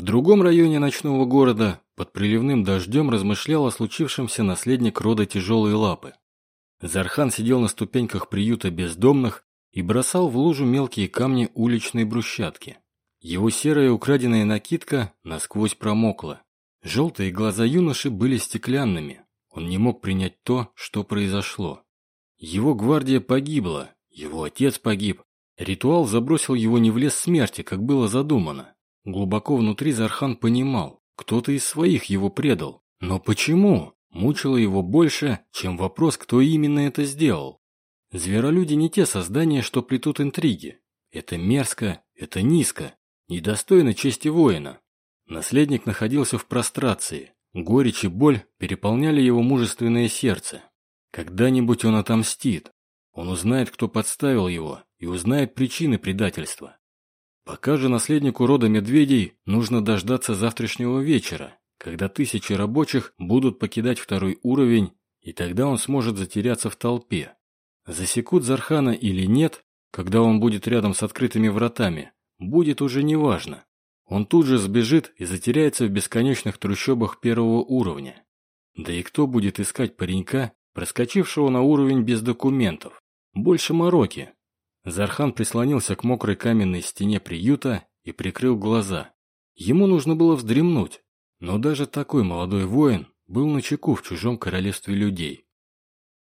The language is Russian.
В другом районе ночного города под приливным дождем размышлял о случившемся наследник рода тяжелые лапы. Зархан сидел на ступеньках приюта бездомных и бросал в лужу мелкие камни уличной брусчатки. Его серая украденная накидка насквозь промокла. Желтые глаза юноши были стеклянными. Он не мог принять то, что произошло. Его гвардия погибла, его отец погиб. Ритуал забросил его не в лес смерти, как было задумано. Глубоко внутри Зархан понимал, кто-то из своих его предал. Но почему? Мучило его больше, чем вопрос, кто именно это сделал. Зверолюди не те создания, что плетут интриги. Это мерзко, это низко, недостойно чести воина. Наследник находился в прострации. Горечь и боль переполняли его мужественное сердце. Когда-нибудь он отомстит. Он узнает, кто подставил его, и узнает причины предательства. Пока же наследнику рода медведей нужно дождаться завтрашнего вечера, когда тысячи рабочих будут покидать второй уровень, и тогда он сможет затеряться в толпе. Засекут Зархана или нет, когда он будет рядом с открытыми вратами, будет уже неважно. Он тут же сбежит и затеряется в бесконечных трущобах первого уровня. Да и кто будет искать паренька, проскочившего на уровень без документов? Больше мороки. Зархан прислонился к мокрой каменной стене приюта и прикрыл глаза. Ему нужно было вздремнуть, но даже такой молодой воин был на чеку в чужом королевстве людей.